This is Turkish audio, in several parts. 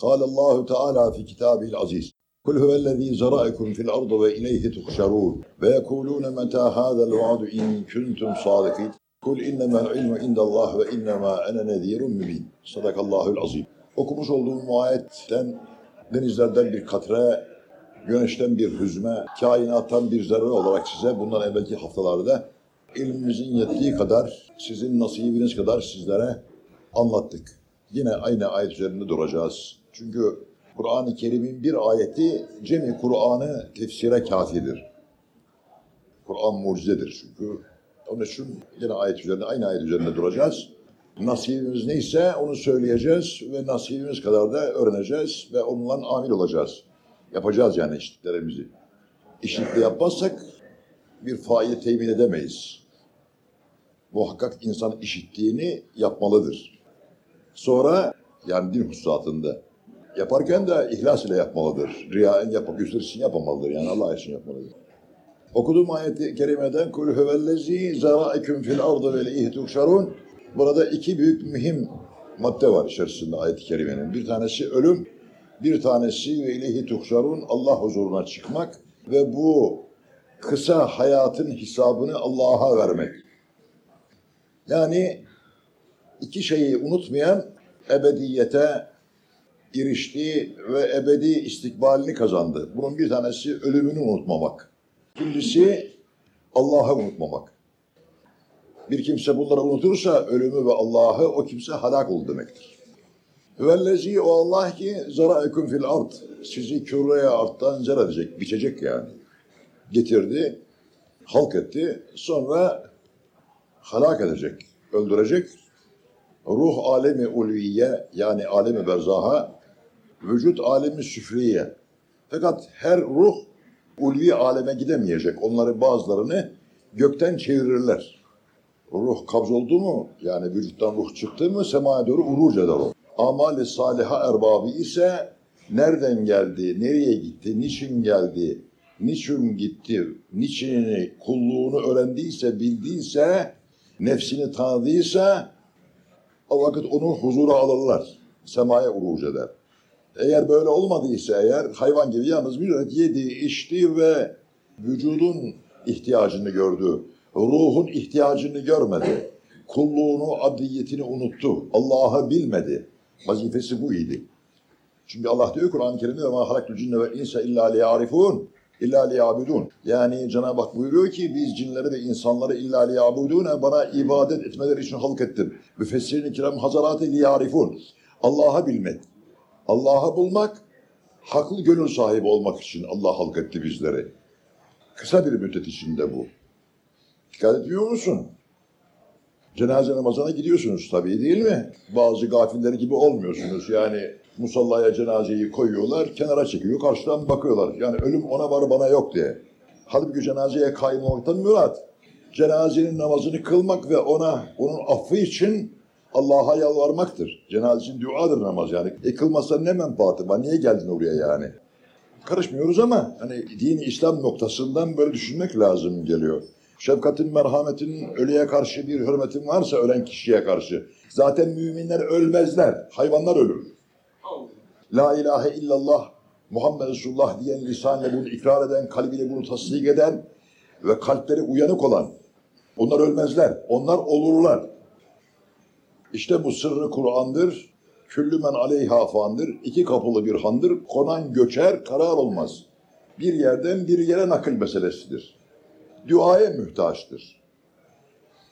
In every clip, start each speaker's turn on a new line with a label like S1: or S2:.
S1: قال الله تعالى في كتابه العزيز قل هو الذي زرعكم في الأرض وإليه تحشرون ويقولون متى هذا الوعد إن كنتم صادقين قل إنما العلم عند الله وإنما أنا نذير مبين صدق الله العظيم Okumuş olduğum bu ayetten denizlerden bir katre, güneşten bir hüzme, kainattan bir zerre olarak size bundan evvelki haftalarda ilmimizin yettiği kadar, sizin nasibiniz kadar sizlere anlattık. Yine aynı ayet üzerinde duracağız. Çünkü Kur'an-ı Kerim'in bir ayeti cemi Kur'an'ı tefsire kafidir. Kur'an mucizedir çünkü. Onun için yine ayet üzerinde, aynı ayet üzerinde duracağız. Nasibimiz neyse onu söyleyeceğiz ve nasibimiz kadar da öğreneceğiz ve onunla amil olacağız. Yapacağız yani işitlerimizi. İşitle yapmazsak bir fayda temin edemeyiz. Muhakkak insan işittiğini yapmalıdır. Sonra yani din hususatında yaparken de ihlas ile yapmalıdır. Riyaen yapıp gösterisi için yapmamalıdır. Yani Allah için yapmalıdır. Okuduğum ayeti kerimeden kul huvellezi zara'eküm fil ardı ve leyhi tuhşarun. Burada iki büyük mühim madde var içerisinde ayet-i kerimenin. Bir tanesi ölüm, bir tanesi ve ileyhi tuhşarun Allah huzuruna çıkmak ve bu kısa hayatın hesabını Allah'a vermek. Yani iki şeyi unutmayan ebediyete erişti ve ebedi istikbalini kazandı. Bunun bir tanesi ölümünü unutmamak. İkincisi Allah'ı unutmamak. Bir kimse bunları unutursa ölümü ve Allah'ı o kimse halak oldu demektir. Vellezi o Allah ki zara'ekum fil ard. Sizi küreye arttan zar edecek, biçecek yani. Getirdi, halk etti, sonra halak edecek, öldürecek. Ruh alemi ulviye yani alemi berzaha, vücut alemi süfriye. Fakat her ruh ulvi aleme gidemeyecek. Onları bazılarını gökten çevirirler. Ruh kabz oldu mu, yani vücuttan ruh çıktı mı semaya doğru uruc eder o. Amali saliha erbabı ise nereden geldi, nereye gitti, niçin geldi, niçin gitti, niçinini, kulluğunu öğrendiyse, bildiyse, nefsini tanıdıysa o vakit onu huzura alırlar. Semaya uruç eder. Eğer böyle olmadıysa eğer hayvan gibi yalnız mücret yedi, içti ve vücudun ihtiyacını gördü. Ruhun ihtiyacını görmedi. Kulluğunu, abdiyetini unuttu. Allah'ı bilmedi. Vazifesi bu idi. Çünkü Allah diyor Kur'an-ı Kerim'de ve ma halaktul cinne ve insa illa liyarifun liyabudun. Yani Cenab-ı Hak buyuruyor ki biz cinleri ve insanları illa liyabudun bana ibadet etmeleri için halk ettim. Müfessirin-i kiram hazaratı liyarifun. Allah'ı bilmek. Allah'ı bulmak, haklı gönül sahibi olmak için Allah halk etti bizleri. Kısa bir müddet içinde bu. Dikkat ediyor musun? Cenaze namazına gidiyorsunuz tabii değil mi? Bazı gafiller gibi olmuyorsunuz. Yani musallaya cenazeyi koyuyorlar, kenara çekiyor, karşıdan bakıyorlar. Yani ölüm ona var bana yok diye. Halbuki cenazeye kaymamaktan mürat. Cenazenin namazını kılmak ve ona, onun affı için Allah'a yalvarmaktır. Cenaze için duadır namaz yani. E kılmazsa ne menfaati var? Niye geldin oraya yani? Karışmıyoruz ama hani dini İslam noktasından böyle düşünmek lazım geliyor. Şefkatin, merhametin, ölüye karşı bir hürmetin varsa ölen kişiye karşı. Zaten müminler ölmezler, hayvanlar ölür. La ilahe illallah, Muhammed Resulullah diyen lisanla bunu ikrar eden, kalbiyle bunu tasdik eden ve kalpleri uyanık olan. Onlar ölmezler, onlar olurlar. İşte bu sırrı Kur'an'dır. Küllü men aleyha fandır. İki kapılı bir handır. Konan göçer, karar olmaz. Bir yerden bir yere nakil meselesidir. Duaya mühtaçtır.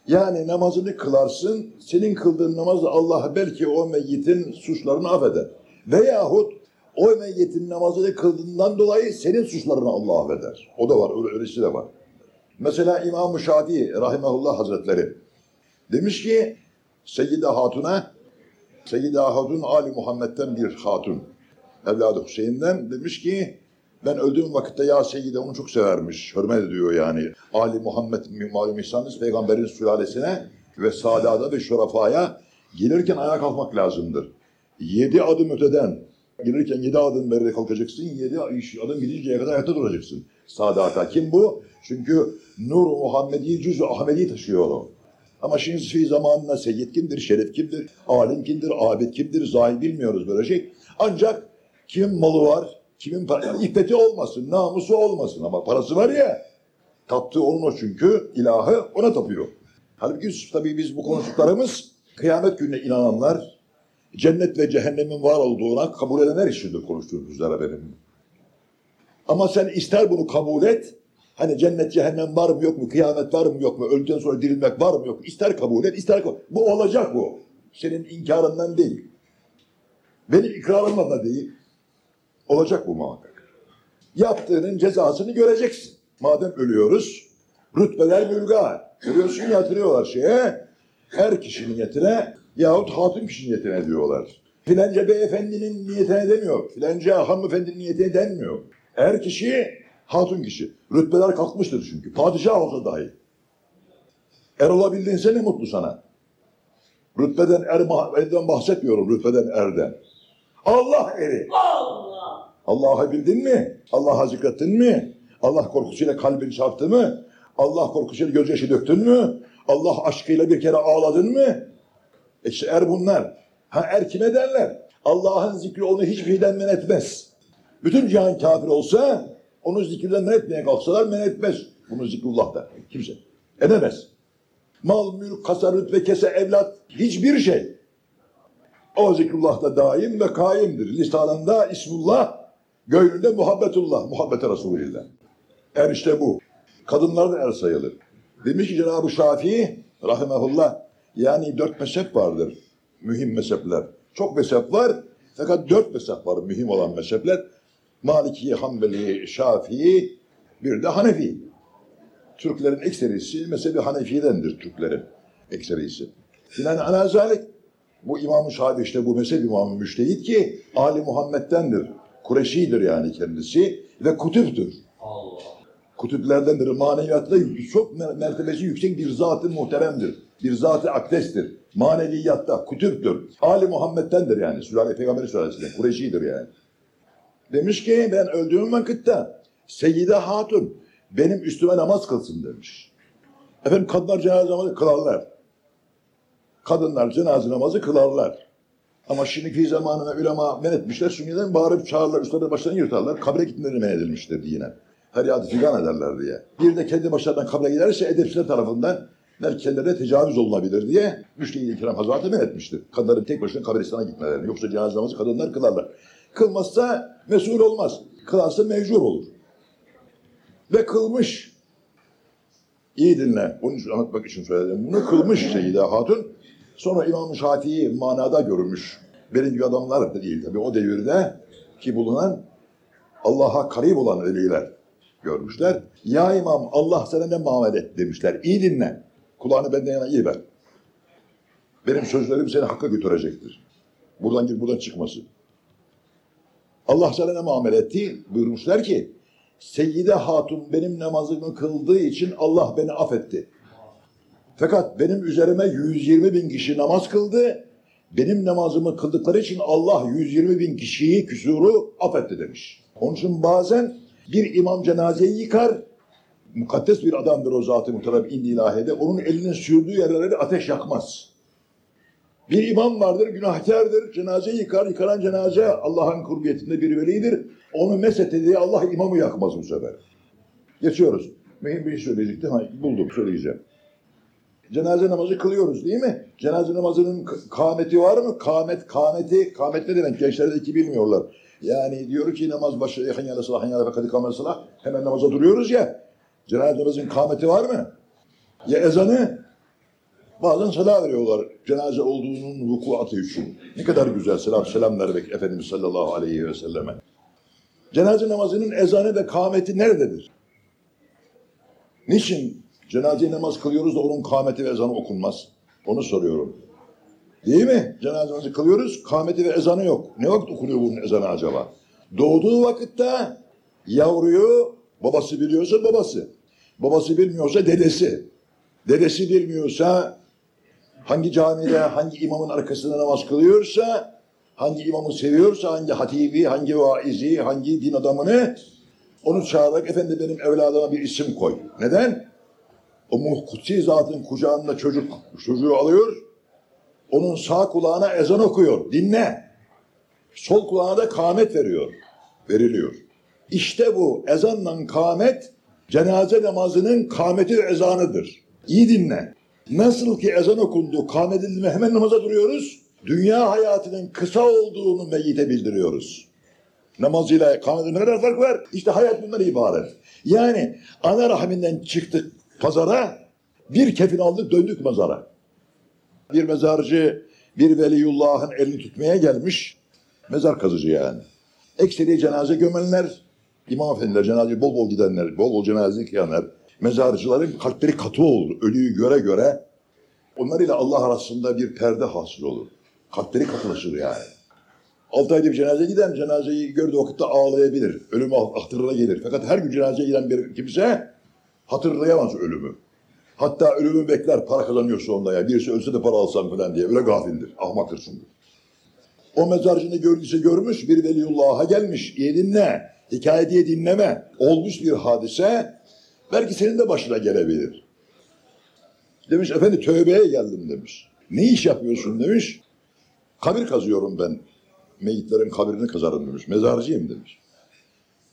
S1: Yani namazını kılarsın, senin kıldığın namazla Allah belki o meyyitin suçlarını affeder. Veyahut o meyyitin namazını kıldığından dolayı senin suçlarını Allah affeder. O da var, öyle, öylesi de var. Mesela İmam-ı Şafii Rahimahullah Hazretleri demiş ki Seyyide Hatun'a, Seyyide Hatun Ali Muhammed'den bir hatun, evladı Hüseyin'den demiş ki ben öldüğüm vakitte ya Seyyide onu çok severmiş, hürmet ediyor yani. Ali Muhammed malum ihsanız peygamberin sülalesine ve sadada ve şurafaya gelirken ayağa kalkmak lazımdır. Yedi adım öteden gelirken yedi adım beri kalkacaksın, yedi adım gidinceye kadar ayakta duracaksın. Sadata kim bu? Çünkü Nur Muhammedi cüz Ahmedi taşıyor o. Ama şimdi fi zamanına seyyid kimdir, şeref kimdir, alim kimdir, abid kimdir, zahid bilmiyoruz böyle şey. Ancak kimin malı var, kimin para, yani iffeti olmasın, namusu olmasın ama parası var ya, taptığı onun o çünkü, ilahı ona tapıyor. Halbuki tabii biz bu konuştuklarımız kıyamet gününe inananlar, cennet ve cehennemin var olduğuna kabul edenler içindir konuştuğum üzere benim. Ama sen ister bunu kabul et, hani cennet cehennem var mı yok mu, kıyamet var mı yok mu, öldükten sonra dirilmek var mı yok mu, ister kabul et, ister kabul Bu olacak bu. Senin inkarından değil. Benim ikrarımla da değil. Olacak bu muhakkak. Yaptığının cezasını göreceksin. Madem ölüyoruz, rütbeler mülga. Görüyorsun yatırıyorlar şeye, her kişinin niyetine yahut hatun kişinin niyetine diyorlar. Filanca beyefendinin niyetine demiyor. Filanca hanımefendinin niyetine denmiyor. Her kişi hatun kişi. Rütbeler kalkmıştır çünkü. Padişah olsa dahi. Er olabildinse ne mutlu sana. Rütbeden er, erden bahsetmiyorum. Rütbeden erden. Allah eri.
S2: Allah.
S1: Allah'ı bildin mi? Allah'a zikrettin mi? Allah korkusuyla kalbin çarptı mı? Allah korkusuyla gözyaşı döktün mü? Allah aşkıyla bir kere ağladın mı? E işte er bunlar. Ha er kime derler? Allah'ın zikri onu hiçbir şeyden men etmez. Bütün cihan kafir olsa onu zikirden men etmeye kalksalar men etmez. Bunu zikrullah der. Kimse. Edemez. Mal, mülk, kasa, rütbe, kese, evlat hiçbir şey. O zikrullah'ta daim ve kaimdir. Lisanında İsmullah, gönlünde muhabbetullah, muhabbete Resulillah. Er işte bu. Kadınlar da er sayılır. Demiş ki Cenab-ı Şafii, rahimahullah, yani dört mezhep vardır. Mühim mezhepler. Çok mezhep var, fakat dört mezhep var mühim olan mezhepler. Maliki, Hanbeli, Şafii, bir de Hanefi. Türklerin ekserisi mezhebi Hanefi'dendir Türklerin ekserisi. Yani anazalik bu İmam-ı Şafi işte bu mezhep İmam-ı Müştehit ki Ali Muhammed'dendir. Kureşidir yani kendisi ve kutüptür.
S2: Allah.
S1: Kutüplerdendir. Maneviyatta çok mer- mertebesi yüksek bir zat-ı muhteremdir. Bir zat-ı akdestir. Maneviyatta kutüptür. Ali Muhammed'dendir yani. Sülale Peygamber sülalesinden. Kureşidir yani. Demiş ki ben öldüğüm vakitte Seyyide Hatun benim üstüme namaz kılsın demiş. Efendim kadınlar cenaze namazı kılarlar. Kadınlar cenaze namazı kılarlar. Ama şimdiki zamanına ulema men etmişler. Sünniden bağırıp çağırırlar, üstlerine başlarını yırtarlar. Kabre gitmeleri men edilmiştir yine. Feryadı figan ederler diye. Bir de kendi başlarından kabre giderse edepsizler tarafından kendilerine tecavüz olunabilir diye Müştehid-i Kiram Hazreti men etmiştir. Kadınların tek başına kabristana gitmelerini. Yoksa cenaze namazı kadınlar kılarlar. Kılmazsa mesul olmaz. Kılarsa mecbur olur. Ve kılmış. İyi dinle. Bunu anlatmak için söyledim. Bunu kılmış Seyyide Hatun. Sonra İmam-ı Şafii manada görülmüş. Benim gibi adamlar da değil tabii o devirde ki bulunan Allah'a karib olan veliler görmüşler. Ya İmam Allah sana ne muamele etti demişler. İyi dinle. Kulağını benden yana iyi ver. Benim sözlerim seni hakka götürecektir. Buradan gir buradan çıkmasın. Allah sana ne muamele etti? Buyurmuşlar ki Seyyide Hatun benim namazımı kıldığı için Allah beni affetti. Fakat benim üzerime 120 bin kişi namaz kıldı. Benim namazımı kıldıkları için Allah 120 bin kişiyi küsuru affetti demiş. Onun için bazen bir imam cenazeyi yıkar. Mukaddes bir adamdır o zat-ı muhterem indi ilahide. Onun elinin sürdüğü yerlere ateş yakmaz. Bir imam vardır, günahkardır, cenaze yıkar, yıkanan cenaze Allah'ın kurbiyetinde bir velidir. Onu meset diye Allah imamı yakmaz bu sefer. Geçiyoruz. Mühim bir şey söyleyecektim, ha, buldum, söyleyeceğim. Cenaze namazı kılıyoruz değil mi? Cenaze namazının kâmeti var mı? Kâmet, kâmeti, kâmet ne demek? Gençler de iki bilmiyorlar. Yani diyor ki namaz başı, yakın yana salah, yana fakat ikamet salah. Hemen namaza duruyoruz ya. Cenaze namazının kâmeti var mı? Ya ezanı? Bazen selam veriyorlar cenaze olduğunun vukuatı için. Ne kadar güzel selam selam vermek Efendimiz sallallahu aleyhi ve selleme. Cenaze namazının ezanı ve kâmeti nerededir? Niçin cenaze namaz kılıyoruz da onun kâmeti ve ezanı okunmaz? Onu soruyorum. Değil mi? Cenaze namazı kılıyoruz, kâmeti ve ezanı yok. Ne vakit okunuyor bunun ezanı acaba? Doğduğu vakitte yavruyu babası biliyorsa babası. Babası bilmiyorsa dedesi. Dedesi bilmiyorsa hangi camide, hangi imamın arkasında namaz kılıyorsa, hangi imamı seviyorsa, hangi hatibi, hangi vaizi, hangi din adamını onu çağırarak efendi benim evladıma bir isim koy. Neden? o muhkutsi zatın kucağında çocuk çocuğu alıyor. Onun sağ kulağına ezan okuyor. Dinle. Sol kulağına da kâmet veriyor. Veriliyor. İşte bu ezanla kâmet cenaze namazının kâmeti ve ezanıdır. İyi dinle. Nasıl ki ezan okundu, kâmet edildi mi hemen namaza duruyoruz. Dünya hayatının kısa olduğunu meyyite bildiriyoruz. Namazıyla kâmetin ne kadar fark var? İşte hayat bundan ibaret. Yani ana rahminden çıktık pazara, bir kefin aldık döndük mezara. Bir mezarcı bir veliyullahın elini tutmaya gelmiş. Mezar kazıcı yani. Ekseri cenaze gömenler, imam efendiler, cenaze bol bol gidenler, bol bol cenaze kıyanlar, mezarcıların kalpleri katı olur. Ölüyü göre göre onlar ile Allah arasında bir perde hasıl olur. Kalpleri katılaşır yani. Altı ayda bir cenaze giden cenazeyi gördüğü vakitte ağlayabilir. Ölümü hatırına gelir. Fakat her gün cenazeye giden bir kimse hatırlayamaz ölümü. Hatta ölümü bekler para kazanıyor sonunda ya. Birisi ölse de para alsam falan diye. Öyle gafildir. Ahmaktır çünkü. O mezarcını gördüyse görmüş bir veliyullah'a gelmiş. İyi dinle. Hikaye diye dinleme. Olmuş bir hadise. Belki senin de başına gelebilir. Demiş efendi tövbeye geldim demiş. Ne iş yapıyorsun demiş. Kabir kazıyorum ben. Meyitlerin kabirini kazarım demiş. Mezarcıyım demiş.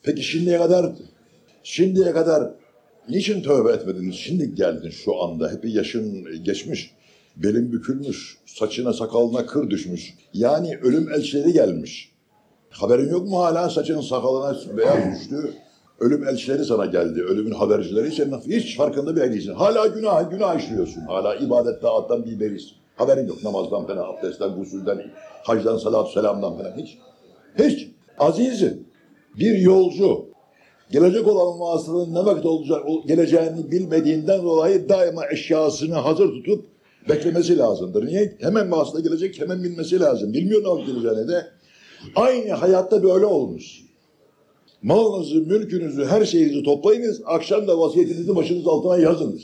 S1: Peki şimdiye kadar şimdiye kadar niçin tövbe etmediniz? Şimdi geldin şu anda. Hep yaşın geçmiş. Belin bükülmüş. Saçına sakalına kır düşmüş. Yani ölüm elçileri gelmiş. Haberin yok mu hala saçın sakalına beyaz düştü. Ölüm elçileri sana geldi. Ölümün habercileri senin hiç farkında bile değilsin. Hala günah, günah işliyorsun. Hala ibadet taattan bir beriz. Haberin yok namazdan falan, abdestten, gusülden, hacdan, salatü selamdan falan hiç. Hiç. Azizim, bir yolcu gelecek olan vasıtanın ne vakit olacak, geleceğini bilmediğinden dolayı daima eşyasını hazır tutup beklemesi lazımdır. Niye? Hemen vasıta gelecek, hemen bilmesi lazım. Bilmiyor ne olup geleceğini de. Aynı hayatta böyle olmuş. Malınızı, mülkünüzü, her şeyinizi toplayınız. Akşam da vasiyetinizi başınız altına yazınız.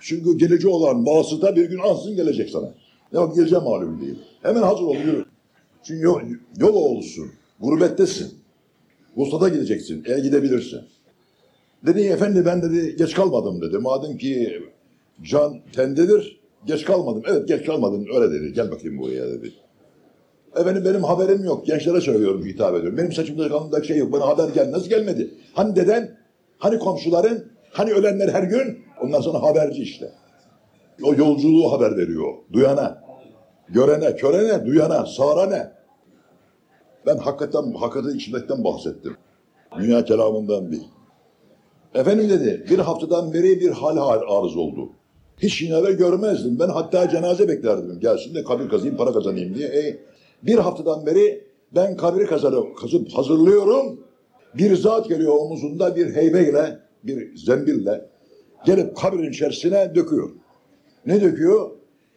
S1: Çünkü geleceği olan vasıta bir gün ansın gelecek sana. Ne bak geleceğim malum değil. Hemen hazır ol yürü. Çünkü yol, yol olsun. Gurbettesin. Vustada gideceksin. Eğer gidebilirsin. Dedi efendi ben dedi geç kalmadım dedi. Madem ki can tendedir geç kalmadım. Evet geç kalmadım öyle dedi. Gel bakayım buraya dedi. Efendim benim haberim yok. Gençlere söylüyorum, hitap ediyorum. Benim saçımda kanımda şey yok. Bana haber gel. Nasıl gelmedi? Hani deden? Hani komşuların? Hani ölenler her gün? Ondan sonra haberci işte. O yolculuğu haber veriyor. Duyana, görene, körene, duyana, sağra ne? Ben hakikaten, hakikaten içindekten bahsettim. Dünya kelamından değil. Efendim dedi, bir haftadan beri bir hal hal arız oldu. Hiç yine görmezdim. Ben hatta cenaze beklerdim. Gelsin de kabir kazayım, para kazanayım diye. E, bir haftadan beri ben kabri kazarım, kazıp hazırlıyorum. Bir zat geliyor omuzunda bir heybeyle, bir zembille gelip kabrin içerisine döküyor. Ne döküyor?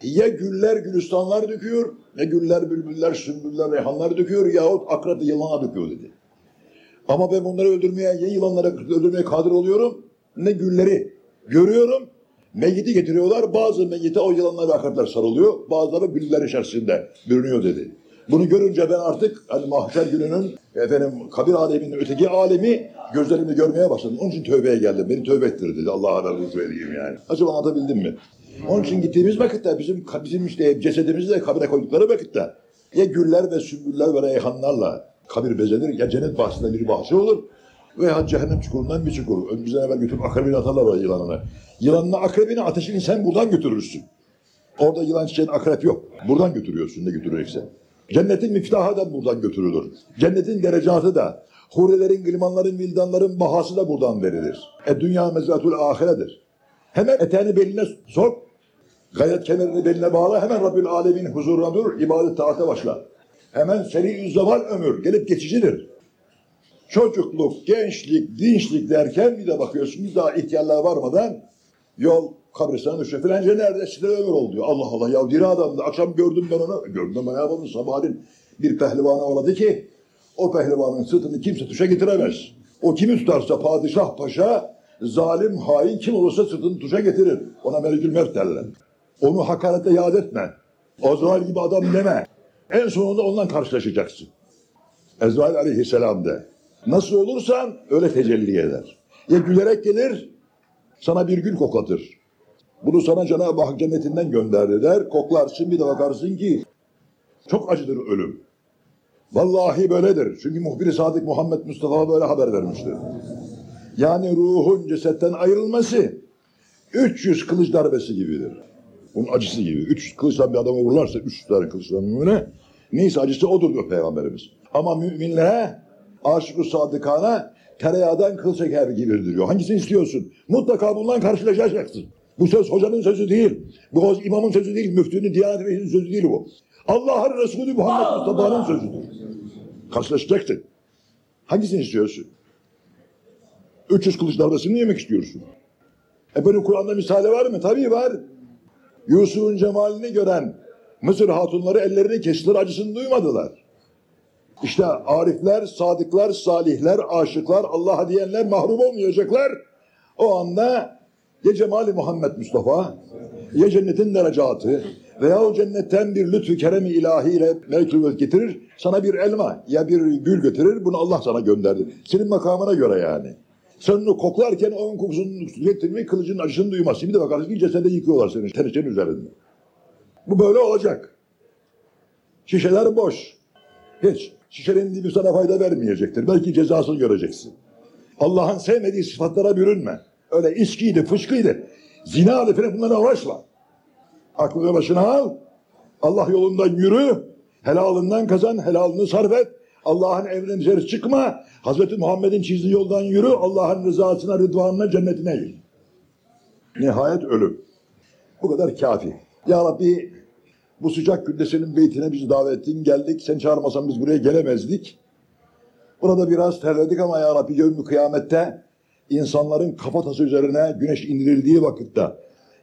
S1: Ya güller, gülistanlar döküyor, ya güller, bülbüller, sümbüller, reyhanlar döküyor yahut akrat yılana döküyor dedi. Ama ben bunları öldürmeye, ya yılanları öldürmeye kadir oluyorum, ne gülleri görüyorum, meyyiti getiriyorlar, bazı meyyite o yılanlar ve akrepler sarılıyor, bazıları güller içerisinde bürünüyor dedi. Bunu görünce ben artık hani mahşer gününün efendim kabir aleminin öteki alemi gözlerimle görmeye başladım. Onun için tövbeye geldim. Beni tövbe ettir dedi. Allah'a rücu edeyim yani. Acaba anlatabildim mi? Onun için gittiğimiz vakitte bizim bizim işte cesedimizi de kabire koydukları vakitte ya güller ve sümbüller ve reyhanlarla kabir bezenir ya cennet bahçesinde bir bahçe olur veya cehennem çukurundan bir çukur. Önümüzden evvel götürüp akrebini atarlar o yılanını. Yılanını akrebini ateşini sen buradan götürürsün. Orada yılan çiçeğin akrep yok. Buradan götürüyorsun ne götüreceksen. Cennetin miftahı da buradan götürülür. Cennetin derecatı da, hurelerin, gılmanların, vildanların bahası da buradan verilir. E dünya mezratul ahiredir. Hemen eteğini beline sok, gayet kemerini beline bağla, hemen Rabbül Alemin huzuruna dur, ibadet taate başla. Hemen seri zaman ömür, gelip geçicidir. Çocukluk, gençlik, dinçlik derken bir de bakıyorsun bir daha ihtiyarlığa varmadan yol kabristana düşüyor. Filanca nerede? Size ömür oldu diyor. Allah Allah ya diri adamdı. Akşam gördüm ben onu. Gördüm ben yapalım sabahleyin bir pehlivana uğradı ki o pehlivanın sırtını kimse tuşa getiremez. O kimi tutarsa padişah paşa zalim hain kim olursa sırtını tuşa getirir. Ona melikül mert derler. Onu hakarete yad etme. Azrail gibi adam deme. En sonunda ondan karşılaşacaksın. Ezrail aleyhisselam de. Nasıl olursan öyle tecelli eder. Ya gülerek gelir, sana bir gül koklatır. Bunu sana Cenab-ı Hak cennetinden gönderdi der. Koklarsın bir de bakarsın ki çok acıdır ölüm. Vallahi böyledir. Çünkü muhbir-i sadık Muhammed Mustafa böyle haber vermiştir. Yani ruhun cesetten ayrılması 300 kılıç darbesi gibidir. Bunun acısı gibi. 300 kılıçtan bir adamı vururlarsa 300 tane kılıçtan mümine neyse acısı odur diyor Peygamberimiz. Ama müminlere aşık-ı sadıkana tereyağdan kıl çeker gibidir diyor. Hangisini istiyorsun? Mutlaka bundan karşılaşacaksın. Bu söz hocanın sözü değil. Bu söz imamın sözü değil. Müftünün, diyanet reisinin sözü değil bu. Allah'ın Resulü Muhammed Mustafa'nın sözüdür. Karşılaşacaksın. Hangisini istiyorsun? 300 kılıç darbesini yemek istiyorsun? E benim Kur'an'da misali var mı? Tabii var. Yusuf'un cemalini gören Mısır hatunları ellerini kestiler acısını duymadılar. İşte arifler, sadıklar, salihler, aşıklar, Allah'a diyenler mahrum olmayacaklar. O anda ya cemali Muhammed Mustafa, ya cennetin derecatı veya o cennetten bir lütfü keremi ilahiyle melekül getirir, sana bir elma ya bir gül getirir, bunu Allah sana gönderdi. Senin makamına göre yani. Sen onu koklarken onun kokusunu getirmeyi kılıcın acısını duymazsın. Bir de bakarsın ki cesede yıkıyorlar seni tenişenin üzerinde. Bu böyle olacak. Şişeler boş. Hiç. Şişenin dibi sana fayda vermeyecektir. Belki cezasını göreceksin. Allah'ın sevmediği sıfatlara bürünme. Öyle içkiydi, fışkıydı. Zina falan bunlara uğraşma. Aklını başına al. Allah yolundan yürü. Helalından kazan, helalını sarf et. Allah'ın emrine dışarı çıkma. Hazreti Muhammed'in çizdiği yoldan yürü. Allah'ın rızasına, rıdvanına, cennetine gir. Nihayet ölüm. Bu kadar kafi. Ya Rabbi bu sıcak günde senin beytine bizi davet ettin. Geldik. Sen çağırmasan biz buraya gelemezdik. Burada biraz terledik ama ya Rabbi yevmi kıyamette insanların kafatası üzerine güneş indirildiği vakitte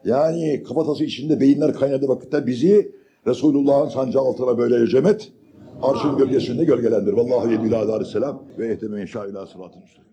S1: yani kafatası içinde beyinler kaynadığı vakitte bizi Resulullah'ın sancağı altına böyle cemet arşın gölgesinde gölgelendir. Vallahi bilahi aleyhisselam ve ehteme inşa ila sıratın üstü.